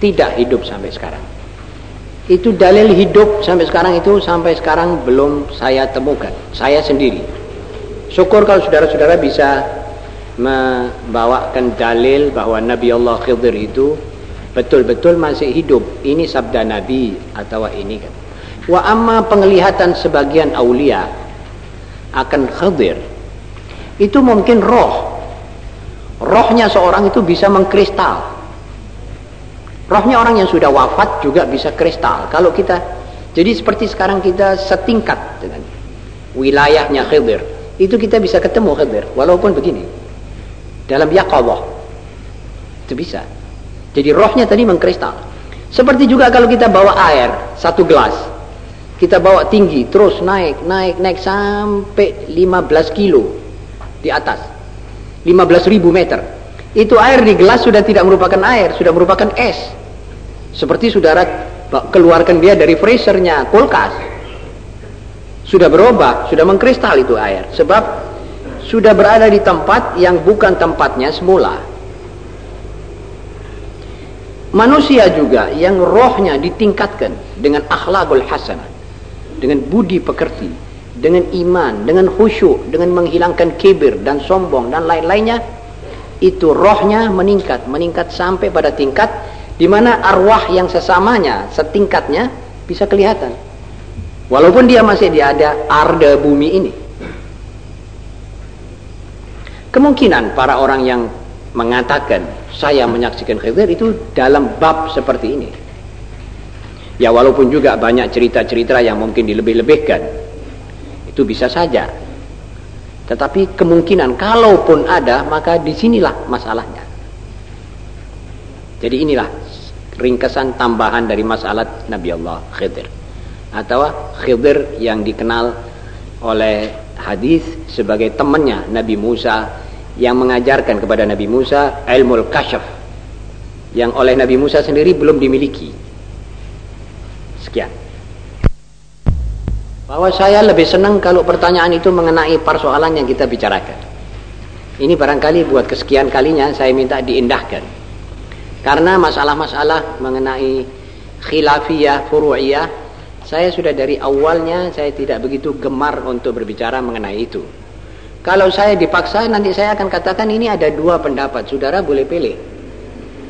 B: tidak hidup sampai sekarang. Itu dalil hidup sampai sekarang itu sampai sekarang belum saya temukan. Saya sendiri. Syukur kalau saudara-saudara bisa membawakan dalil bahwa Nabi Allah Khidir itu betul-betul masih hidup. Ini sabda Nabi atau ini kan. Wa amma penglihatan sebagian aulia akan Khidir itu mungkin roh. Rohnya seorang itu bisa mengkristal. Rohnya orang yang sudah wafat juga bisa kristal. Kalau kita jadi seperti sekarang kita setingkat dengan wilayahnya Khidir itu kita bisa ketemu Khidir walaupun begini dalam yaqabah itu bisa jadi rohnya tadi mengkristal. Seperti juga kalau kita bawa air satu gelas kita bawa tinggi terus naik naik naik sampai 15 kilo di atas. 15.000 meter. Itu air di gelas sudah tidak merupakan air sudah merupakan es. Seperti saudara keluarkan dia dari freezernya kulkas. Sudah berubah sudah mengkristal itu air. Sebab sudah berada di tempat yang bukan tempatnya semula manusia juga yang rohnya ditingkatkan dengan akhlakul hasanah dengan budi pekerti dengan iman, dengan khusyuk, dengan menghilangkan kibir dan sombong dan lain-lainnya, itu rohnya meningkat, meningkat sampai pada tingkat di mana arwah yang sesamanya, setingkatnya bisa kelihatan. Walaupun dia masih di ada arda bumi ini. Kemungkinan para orang yang mengatakan saya menyaksikan khidir itu dalam bab seperti ini. Ya walaupun juga banyak cerita-cerita yang mungkin dilebih-lebihkan itu bisa saja. Tetapi kemungkinan kalaupun ada maka di sinilah masalahnya. Jadi inilah ringkasan tambahan dari masalah Nabi Allah Khidir. Atau Khidir yang dikenal oleh hadis sebagai temannya Nabi Musa yang mengajarkan kepada Nabi Musa ilmu kasyaf yang oleh Nabi Musa sendiri belum dimiliki. Sekian bahwa saya lebih senang kalau pertanyaan itu mengenai persoalan yang kita bicarakan. Ini barangkali buat kesekian kalinya saya minta diindahkan. Karena masalah-masalah mengenai khilafiyah, furu'iyah, saya sudah dari awalnya saya tidak begitu gemar untuk berbicara mengenai itu. Kalau saya dipaksa nanti saya akan katakan ini ada dua pendapat, saudara boleh pilih.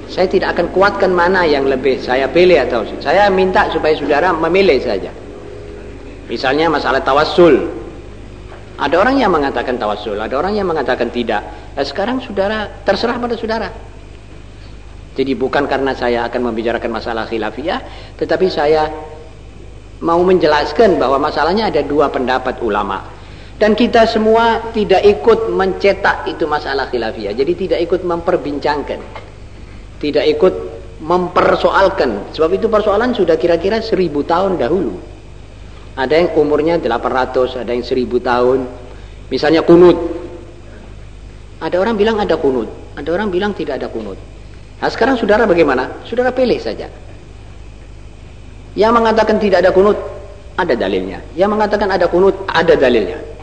B: Saya tidak akan kuatkan mana yang lebih saya pilih atau saya minta supaya saudara memilih saja. Misalnya masalah tawassul. Ada orang yang mengatakan tawassul, ada orang yang mengatakan tidak. Nah, sekarang saudara terserah pada saudara. Jadi bukan karena saya akan membicarakan masalah khilafiyah, tetapi saya mau menjelaskan bahwa masalahnya ada dua pendapat ulama. Dan kita semua tidak ikut mencetak itu masalah khilafiyah. Jadi tidak ikut memperbincangkan. Tidak ikut mempersoalkan. Sebab itu persoalan sudah kira-kira seribu tahun dahulu. Ada yang umurnya 800, ada yang 1000 tahun. Misalnya kunut. Ada orang bilang ada kunut, ada orang bilang tidak ada kunut. Nah sekarang saudara bagaimana? Saudara pilih saja. Yang mengatakan tidak ada kunut, ada dalilnya. Yang mengatakan ada kunut, ada dalilnya.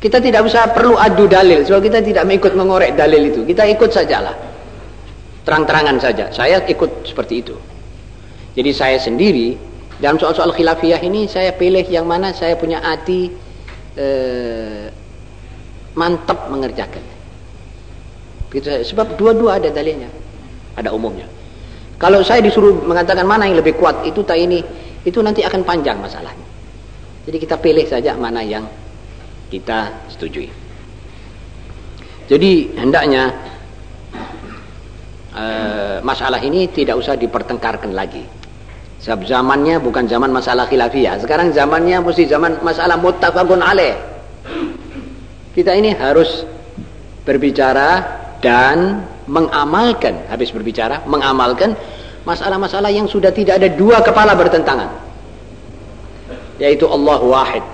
B: Kita tidak usah perlu adu dalil, soal kita tidak mengikut mengorek dalil itu. Kita ikut sajalah. Terang-terangan saja. Saya ikut seperti itu. Jadi saya sendiri dalam soal-soal khilafiyah ini saya pilih yang mana saya punya hati eh, mantap mengerjakan. Begitu Sebab dua-dua ada dalilnya. Ada umumnya. Kalau saya disuruh mengatakan mana yang lebih kuat, itu tak ini, itu nanti akan panjang masalahnya. Jadi kita pilih saja mana yang kita setujui. Jadi hendaknya uh, masalah ini tidak usah dipertengkarkan lagi. Sebab zamannya bukan zaman masalah khilafiyah. Sekarang zamannya mesti zaman masalah muttafaqun alaih. Kita ini harus berbicara dan mengamalkan habis berbicara mengamalkan masalah-masalah yang sudah tidak ada dua kepala bertentangan yaitu Allah wahid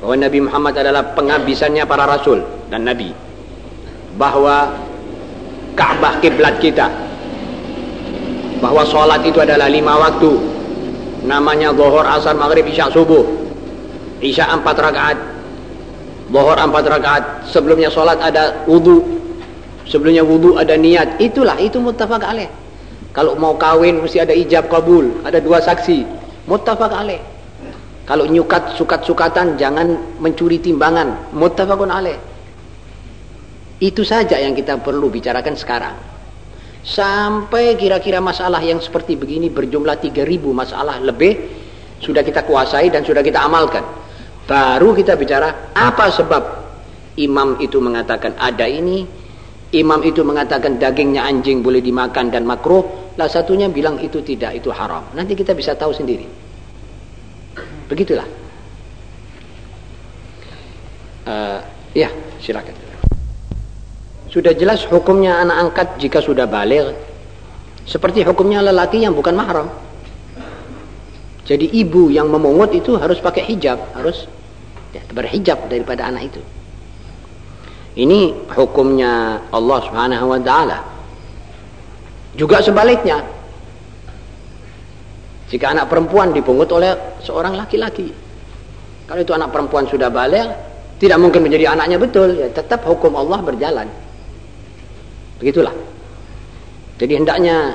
B: bahwa Nabi Muhammad adalah penghabisannya para rasul dan nabi. Bahwa Ka'bah kiblat kita. Bahwa sholat itu adalah lima waktu. Namanya zuhur asar maghrib isya subuh. Isya empat rakaat. Zuhur empat rakaat. Sebelumnya sholat ada wudhu sebelumnya wudhu ada niat. Itulah itu muttafaq alaih. Kalau mau kawin mesti ada ijab kabul. Ada dua saksi. Muttafaq alaih kalau nyukat sukat-sukatan jangan mencuri timbangan muttafaqun alaih itu saja yang kita perlu bicarakan sekarang sampai kira-kira masalah yang seperti begini berjumlah 3000 masalah lebih sudah kita kuasai dan sudah kita amalkan baru kita bicara apa sebab imam itu mengatakan ada ini Imam itu mengatakan dagingnya anjing boleh dimakan dan makruh. Lah satunya bilang itu tidak, itu haram. Nanti kita bisa tahu sendiri. Begitulah. Uh, ya, silakan. Sudah jelas hukumnya anak angkat jika sudah balik. Seperti hukumnya lelaki yang bukan mahram. Jadi ibu yang memungut itu harus pakai hijab, harus ya, berhijab daripada anak itu. Ini hukumnya Allah Subhanahu wa taala. Juga sebaliknya. Jika anak perempuan dipungut oleh seorang laki-laki. Kalau itu anak perempuan sudah balik, tidak mungkin menjadi anaknya betul, ya tetap hukum Allah berjalan. Begitulah. Jadi hendaknya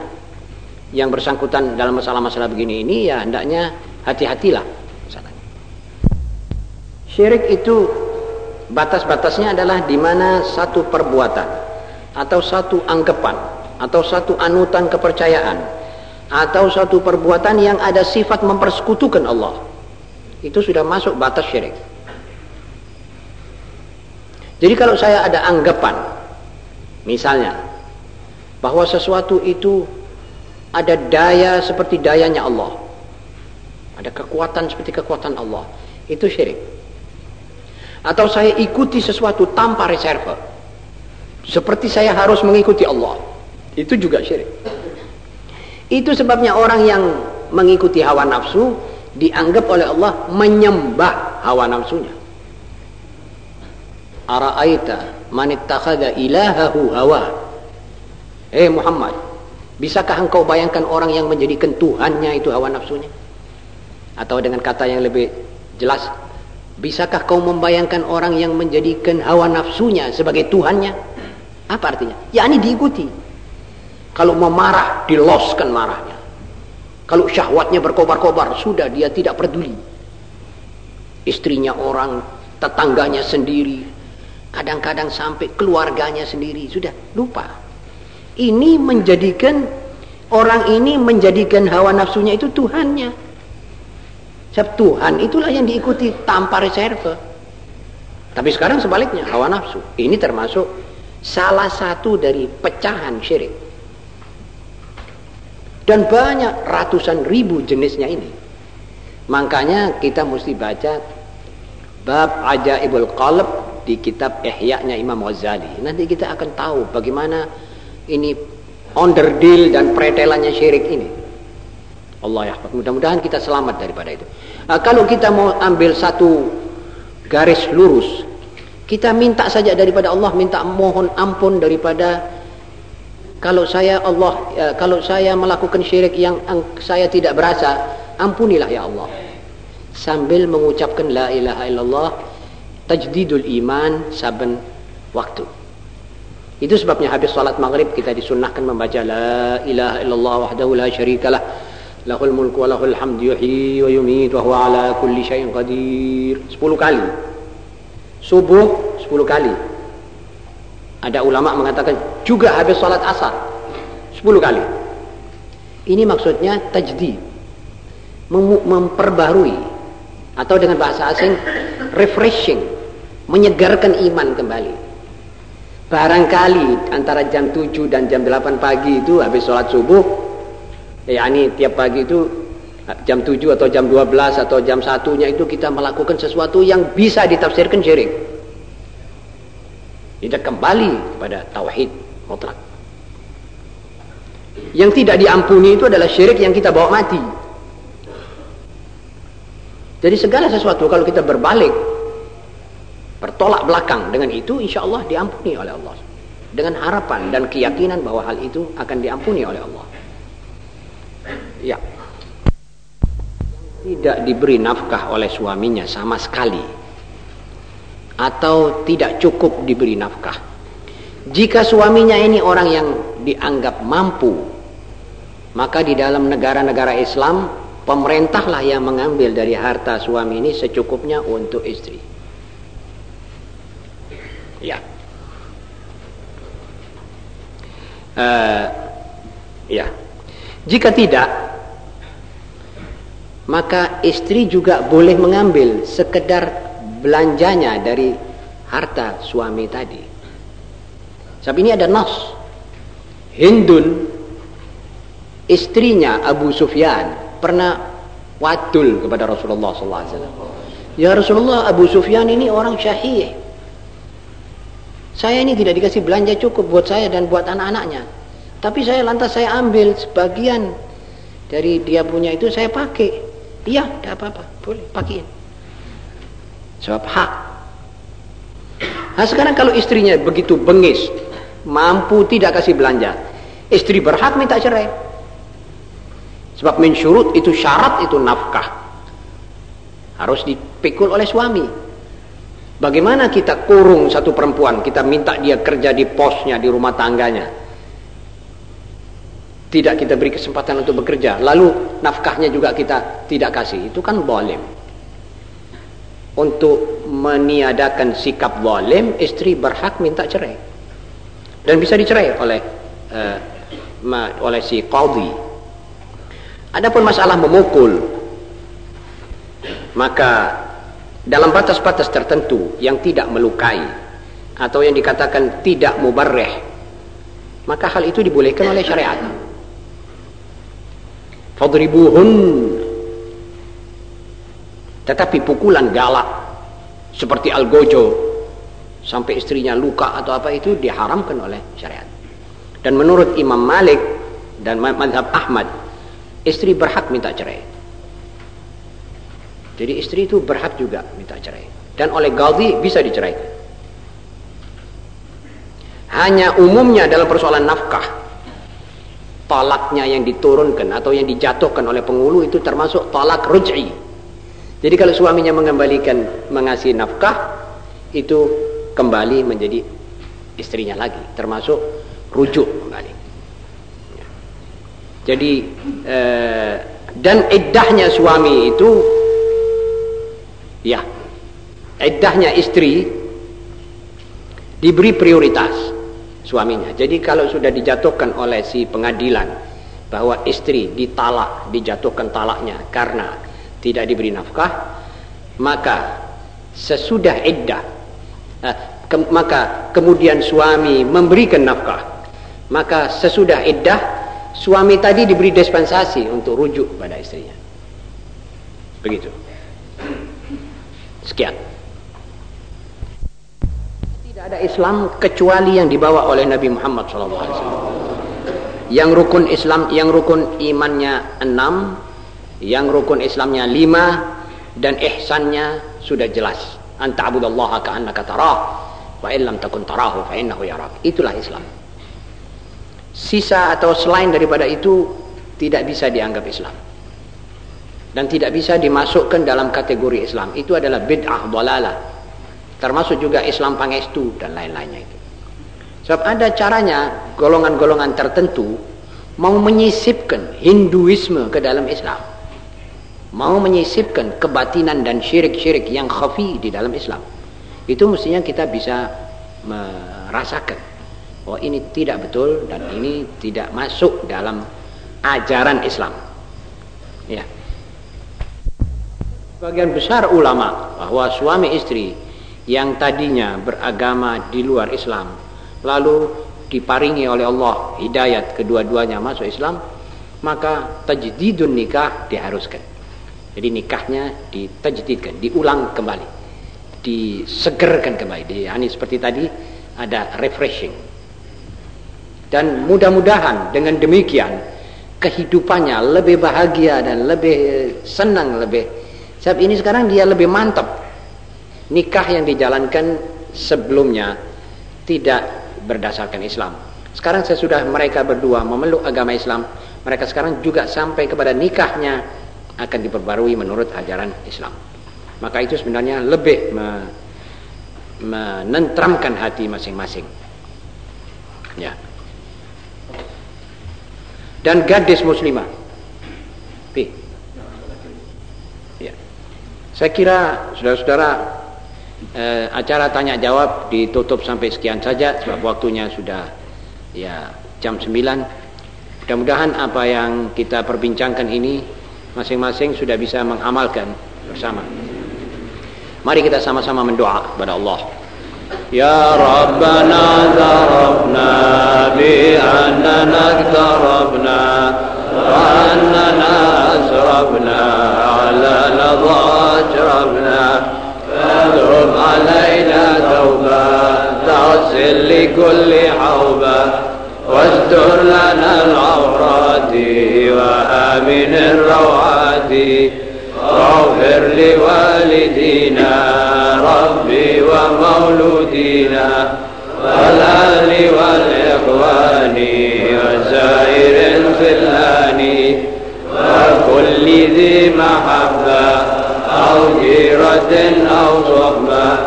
B: yang bersangkutan dalam masalah-masalah begini ini ya hendaknya hati-hatilah. Syirik itu batas-batasnya adalah di mana satu perbuatan atau satu anggapan atau satu anutan kepercayaan atau satu perbuatan yang ada sifat mempersekutukan Allah. Itu sudah masuk batas syirik. Jadi kalau saya ada anggapan misalnya bahwa sesuatu itu ada daya seperti dayanya Allah. Ada kekuatan seperti kekuatan Allah. Itu syirik. Atau saya ikuti sesuatu tanpa reserve. Seperti saya harus mengikuti Allah. Itu juga syirik itu sebabnya orang yang mengikuti hawa nafsu dianggap oleh Allah menyembah hawa nafsunya ara'aita man ittakhadha ilahahu hawa eh Muhammad bisakah engkau bayangkan orang yang menjadikan Tuhannya itu hawa nafsunya atau dengan kata yang lebih jelas Bisakah kau membayangkan orang yang menjadikan hawa nafsunya sebagai Tuhannya? Apa artinya? Ya ini diikuti. Kalau mau marah, diloskan marahnya. Kalau syahwatnya berkobar-kobar, sudah dia tidak peduli. Istrinya orang, tetangganya sendiri, kadang-kadang sampai keluarganya sendiri, sudah lupa. Ini menjadikan orang ini menjadikan hawa nafsunya itu Tuhannya. Sebab Tuhan itulah yang diikuti tanpa reserve. Tapi sekarang sebaliknya, hawa nafsu. Ini termasuk salah satu dari pecahan syirik. Dan banyak ratusan ribu jenisnya ini. Makanya kita mesti baca bab ajaibul qalb di kitab Ihya-nya Imam Ghazali. Nanti kita akan tahu bagaimana ini onderdil dan pretelannya syirik ini. Allah ya mudah-mudahan kita selamat daripada itu nah, kalau kita mau ambil satu garis lurus kita minta saja daripada Allah minta mohon ampun daripada kalau saya Allah ya, kalau saya melakukan syirik yang saya tidak berasa ampunilah ya Allah. Sambil mengucapkan la ilaha illallah tajdidul iman saben waktu. Itu sebabnya habis salat maghrib kita disunnahkan membaca la ilaha illallah wahdahu la syarikalah. Lahul mulku wa lahul hamdu yuhyi wa yumit wa huwa ala kulli syai'in qadir. 10 kali. Subuh 10 kali Ada ulama mengatakan juga habis sholat asar 10 kali. Ini maksudnya tajdid. Mem memperbarui atau dengan bahasa asing refreshing, menyegarkan iman kembali. Barangkali antara jam 7 dan jam 8 pagi itu habis sholat subuh, ya ini tiap pagi itu jam 7 atau jam 12 atau jam 1 nya itu kita melakukan sesuatu yang bisa ditafsirkan syirik. Tidak kembali kepada tauhid mutlak. Yang tidak diampuni itu adalah syirik yang kita bawa mati. Jadi segala sesuatu kalau kita berbalik bertolak belakang dengan itu insya Allah diampuni oleh Allah dengan harapan dan keyakinan bahwa hal itu akan diampuni oleh Allah ya tidak diberi nafkah oleh suaminya sama sekali atau tidak cukup diberi nafkah jika suaminya ini orang yang dianggap mampu maka di dalam negara-negara Islam pemerintahlah yang mengambil dari harta suami ini secukupnya untuk istri Ya. Uh, ya. Jika tidak, maka istri juga boleh mengambil sekedar belanjanya dari harta suami tadi. Sebab ini ada nas. Hindun istrinya Abu Sufyan pernah wadul kepada Rasulullah SAW. Ya Rasulullah Abu Sufyan ini orang syahih saya ini tidak dikasih belanja cukup buat saya dan buat anak-anaknya. Tapi saya lantas saya ambil sebagian dari dia punya itu saya pakai. Iya, tidak apa-apa. Boleh, pakai. Sebab hak. Nah sekarang kalau istrinya begitu bengis, mampu tidak kasih belanja, istri berhak minta cerai. Sebab mensyurut itu syarat itu nafkah. Harus dipikul oleh suami. Bagaimana kita kurung satu perempuan, kita minta dia kerja di posnya, di rumah tangganya. Tidak kita beri kesempatan untuk bekerja. Lalu nafkahnya juga kita tidak kasih. Itu kan boleh. Untuk meniadakan sikap zalim, istri berhak minta cerai. Dan bisa dicerai oleh uh, oleh si qadhi. Adapun masalah memukul, maka dalam batas-batas tertentu yang tidak melukai atau yang dikatakan tidak mubarreh maka hal itu dibolehkan oleh syariat fadribuhun tetapi pukulan galak seperti algojo sampai istrinya luka atau apa itu diharamkan oleh syariat dan menurut Imam Malik dan madhab Ahmad istri berhak minta cerai jadi istri itu berhak juga minta cerai. Dan oleh Gaudi bisa diceraikan. Hanya umumnya dalam persoalan nafkah. Talaknya yang diturunkan atau yang dijatuhkan oleh penghulu itu termasuk talak ruj'i. Jadi kalau suaminya mengembalikan mengasih nafkah itu kembali menjadi istrinya lagi. Termasuk rujuk kembali. Jadi eh, dan iddahnya suami itu Ya. Iddahnya istri diberi prioritas suaminya. Jadi kalau sudah dijatuhkan oleh si pengadilan bahwa istri ditalak, dijatuhkan talaknya karena tidak diberi nafkah, maka sesudah iddah eh, ke, maka kemudian suami memberikan nafkah, maka sesudah iddah suami tadi diberi dispensasi untuk rujuk pada istrinya. Begitu. Sekian. Tidak ada Islam kecuali yang dibawa oleh Nabi Muhammad SAW. Yang rukun Islam, yang rukun imannya enam, yang rukun Islamnya lima, dan ihsannya sudah jelas. Anta abudallaha ka'annaka tarah, wa illam takun tarahu fa innahu yarak. Itulah Islam. Sisa atau selain daripada itu tidak bisa dianggap Islam dan tidak bisa dimasukkan dalam kategori Islam. Itu adalah bid'ah dalalah. Termasuk juga Islam pangestu dan lain-lainnya itu. Sebab ada caranya golongan-golongan tertentu mau menyisipkan Hinduisme ke dalam Islam. Mau menyisipkan kebatinan dan syirik-syirik yang khafi di dalam Islam. Itu mestinya kita bisa merasakan oh ini tidak betul dan ini tidak masuk dalam ajaran Islam. Ya. Bagian besar ulama bahwa suami istri yang tadinya beragama di luar Islam lalu diparingi oleh Allah hidayat kedua-duanya masuk Islam maka tajdidun nikah diharuskan jadi nikahnya ditajdidkan diulang kembali disegerkan kembali di, ini seperti tadi ada refreshing dan mudah-mudahan dengan demikian kehidupannya lebih bahagia dan lebih senang lebih Sebab ini sekarang dia lebih mantap. Nikah yang dijalankan sebelumnya tidak berdasarkan Islam. Sekarang saya sudah mereka berdua memeluk agama Islam. Mereka sekarang juga sampai kepada nikahnya akan diperbarui menurut ajaran Islam. Maka itu sebenarnya lebih me, menentramkan hati masing-masing. Ya. Dan gadis muslimah. Pi. Saya kira saudara-saudara eh, acara tanya jawab ditutup sampai sekian saja sebab waktunya sudah ya jam 9. Mudah-mudahan apa yang kita perbincangkan ini masing-masing sudah bisa mengamalkan bersama. Mari kita sama-sama mendoa kepada Allah. Ya Rabbana zarabna bi annana zarabna wa annana asrabna ala nadha ajrabna fadrub alayna tawba ta'asil li kulli hawba wasdur lana al العورات وآمن الروعات واغفر لوالدينا ربي ومولودينا. والآل والإخوان وسائر الخلان وكل ذي محبة أو جيرة أو صحبة.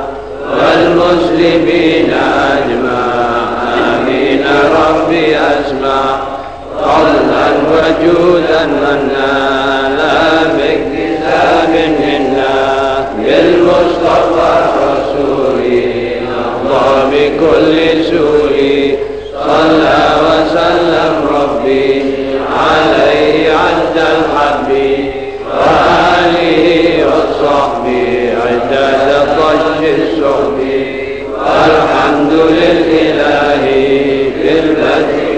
B: والمسلمين أجمع آمين ربي أسمع. وجودا منا لا باكتساب منا بالمصطفى الرسول نرضى بكل سوء صلى وسلم ربي عليه عز الحب وآله وصحبه عداد طش الصحب والحمد لله في